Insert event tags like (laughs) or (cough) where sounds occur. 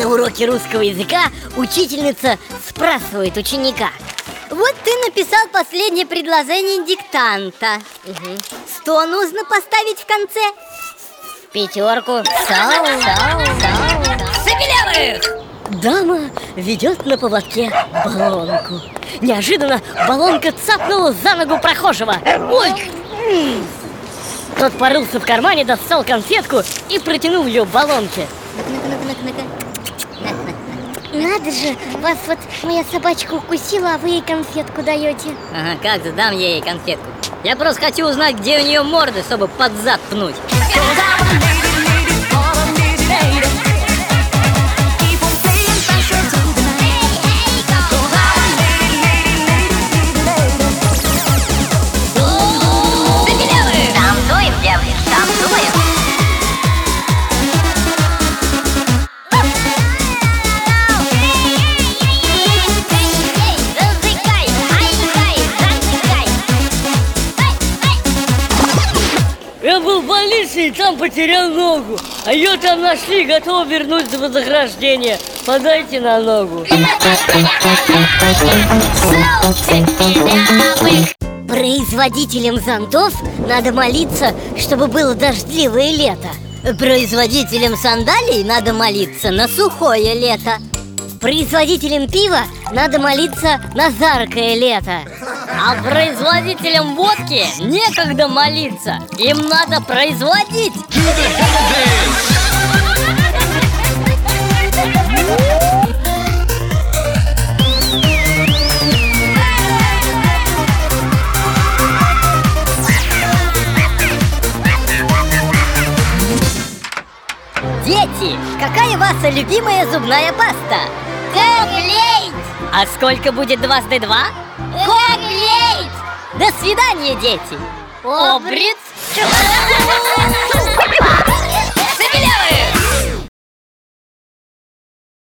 уроке русского языка учительница спрашивает ученика. Вот ты написал последнее предложение диктанта. Что нужно поставить в конце? Пятерку Сау, сау, сау Сапелевых! Дама ведет на поводке баллонку. Неожиданно баллонка цапнула за ногу прохожего. Ой! Тот порылся в кармане, достал конфетку и протянул ее баллонке. Ну-ка, ну-ка, ну-ка Надо же, вас вот моя собачка укусила, а вы ей конфетку даете. Ага, как же дам я ей конфетку. Я просто хочу узнать, где у нее морда, чтобы под зад пнуть Я был в больнице и там потерял ногу. А ее там нашли, готовы вернуть за вознаграждение. Подайте на ногу. Производителям зонтов надо молиться, чтобы было дождливое лето. Производителям сандалий надо молиться на сухое лето. Производителям пива надо молиться на жаркое лето А производителям водки некогда молиться Им надо производить Дети, какая ваша любимая зубная паста? Коклейт! А сколько будет дважды два? Коклейт! До свидания, дети! Обрит! (laughs)